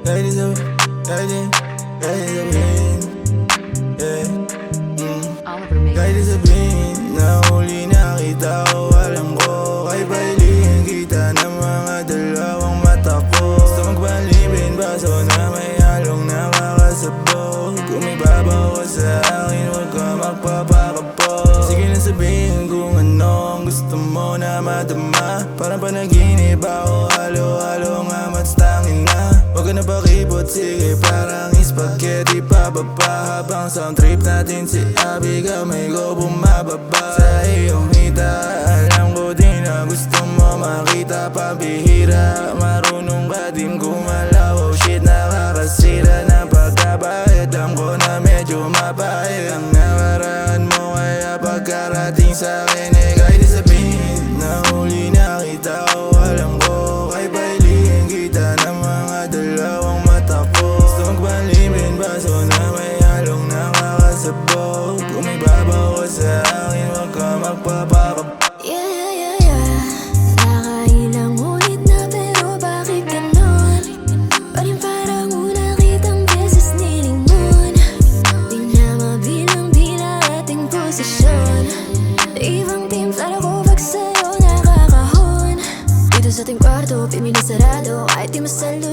Ladies of ladies, ladies of bean. Yeah. Mm. Ladies of bean, na huli nakita ko, alam ko kay Bailin kita ng mga dalawang mata ko. Gusto magpalibin baso na may halong nakakasabog. Kumibabaw ka sa akin, huwag ka magpapakapog. Sige na sabihin kung ano ang gusto mo na madama. Parang panaginip ako, halo-halo nga madama ka na pakipot sige parang spaghetti pababa Habang sound trip natin si Abby kamay ko bumababa. Sa iyong hita alam ko din na gusto mo makita. Pabihira marunong ka din gumalaw. Oh shit nakakasira ng pagkabait Alam ko na medyo mapait Ang nakaraan mo kaya pagkarating sa akin Eh kahit magpapakap Yeah, yeah, yeah, yeah. Nakailang ulit na pero bakit ganon? Pa rin parang una kitang beses nilingon? Di na mabilang bilang ating posisyon. Ibang team para ko pag sa'yo nakakahon. Dito sa ating kwarto, pimilisarado Kahit di masaluhin